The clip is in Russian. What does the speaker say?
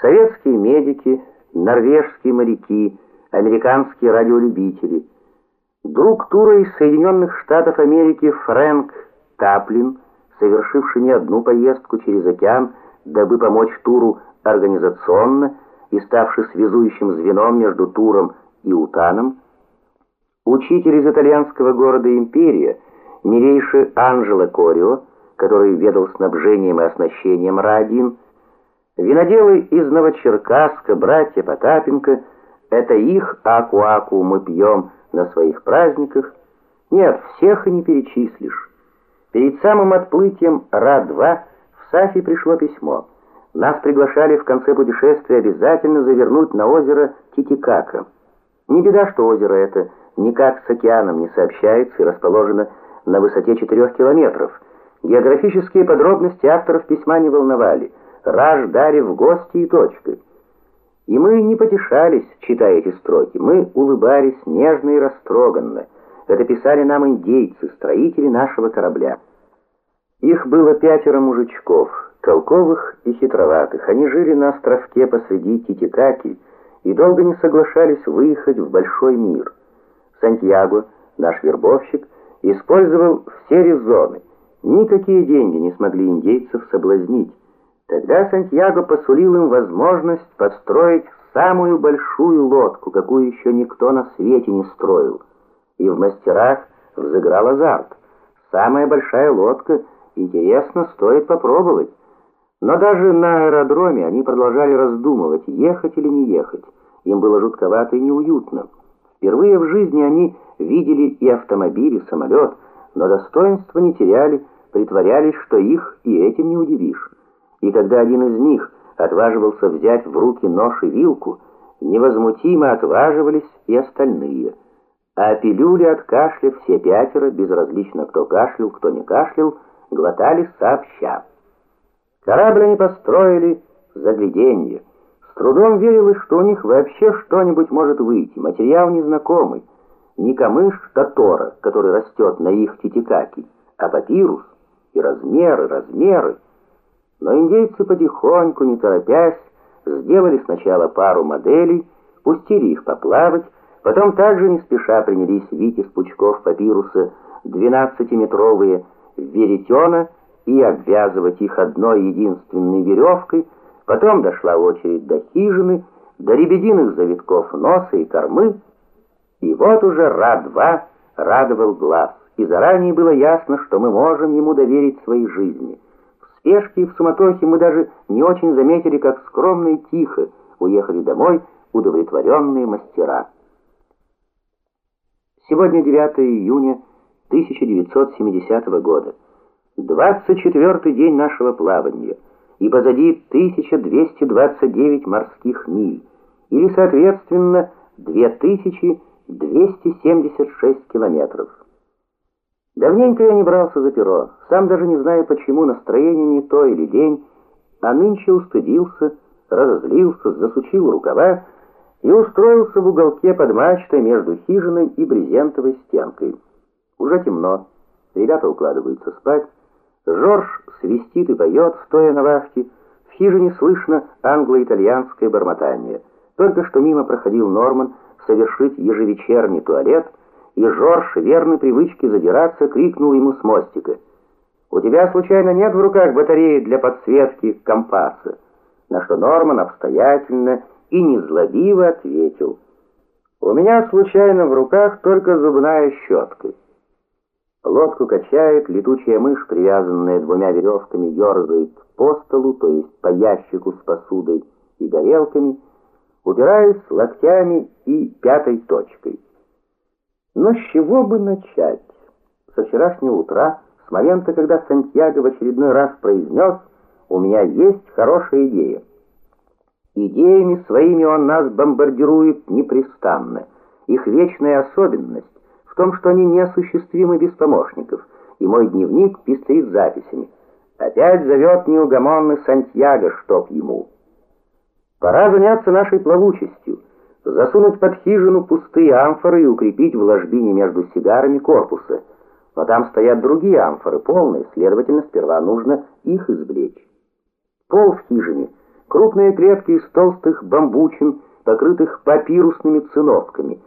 Советские медики, норвежские моряки, американские радиолюбители. Друг тура из Соединенных Штатов Америки Фрэнк Таплин, совершивший не одну поездку через океан, дабы помочь туру организационно и ставший связующим звеном между туром и Утаном, учитель из итальянского города Империя, милейший Анджело Корио, который ведал снабжением и оснащением Ра-1, виноделы из Новочеркасска, братья Потапенко, это их аку-аку мы пьем на своих праздниках. Нет, всех и не перечислишь. Перед самым отплытием Ра-2 в Сафи пришло письмо. Нас приглашали в конце путешествия обязательно завернуть на озеро Титикака. Не беда, что озеро это никак с океаном не сообщается и расположено на высоте 4 километров. Географические подробности авторов письма не волновали. Раж ждали в гости и точка. И мы не потешались, читая эти строки. Мы улыбались нежно и растроганно. Это писали нам индейцы, строители нашего корабля. Их было пятеро мужичков, толковых и хитроватых. Они жили на островке посреди Титикаки и долго не соглашались выехать в большой мир. Сантьяго, наш вербовщик, использовал все резоны. Никакие деньги не смогли индейцев соблазнить. Тогда Сантьяго посулил им возможность построить самую большую лодку, какую еще никто на свете не строил. И в мастерах взыграл азарт. Самая большая лодка, интересно, стоит попробовать. Но даже на аэродроме они продолжали раздумывать, ехать или не ехать. Им было жутковато и неуютно. Впервые в жизни они видели и автомобиль, и самолет, но достоинства не теряли, притворялись, что их и этим не удивишь. И когда один из них отваживался взять в руки нож и вилку, невозмутимо отваживались и остальные. А пилюли от кашля все пятеро, безразлично кто кашлял, кто не кашлял, глотали сообща. Корабль они построили загляденье. С трудом верилось, что у них вообще что-нибудь может выйти. Материал незнакомый. Не камыш татора, который растет на их титикаке, а папирус. И размеры, размеры. Но индейцы потихоньку, не торопясь, сделали сначала пару моделей, пустили их поплавать, потом также не спеша принялись вить из пучков папируса 12-метровые веретена и обвязывать их одной единственной веревкой, потом дошла очередь до хижины, до ребединых завитков носа и кормы, и вот уже Ра-2 радовал глаз, и заранее было ясно, что мы можем ему доверить свои жизни. Спешке и в суматохе мы даже не очень заметили, как скромно и тихо уехали домой удовлетворенные мастера. Сегодня 9 июня 1970 года. 24 день нашего плавания, и позади 1229 морских миль, или, соответственно, 2276 километров. Давненько я не брался за перо, сам даже не знаю, почему настроение не то или день, а нынче устыдился, разозлился, засучил рукава и устроился в уголке под мачтой между хижиной и брезентовой стенкой. Уже темно, ребята укладываются спать, Жорж свистит и поет, стоя на вахте. В хижине слышно англо-итальянское бормотание. Только что мимо проходил Норман совершить ежевечерний туалет, и Жорж, верной привычке задираться, крикнул ему с мостика. «У тебя, случайно, нет в руках батареи для подсветки компаса?» На что Норман обстоятельно и незлобиво ответил. «У меня, случайно, в руках только зубная щетка». Лодку качает, летучая мышь, привязанная двумя веревками, ерзает по столу, то есть по ящику с посудой и горелками, упираясь локтями и пятой точкой. Но с чего бы начать? Со вчерашнего утра, с момента, когда Сантьяго в очередной раз произнес «У меня есть хорошая идея». Идеями своими он нас бомбардирует непрестанно. Их вечная особенность в том, что они неосуществимы без помощников, и мой дневник пестрит записями. Опять зовет неугомонный Сантьяго, чтоб ему. Пора заняться нашей плавучестью, засунуть под хижину пустые амфоры и укрепить в ложбине между сигарами корпуса. Но там стоят другие амфоры, полные, следовательно, сперва нужно их извлечь. Пол в хижине Крупные клетки из толстых бамбучин, покрытых папирусными циновками,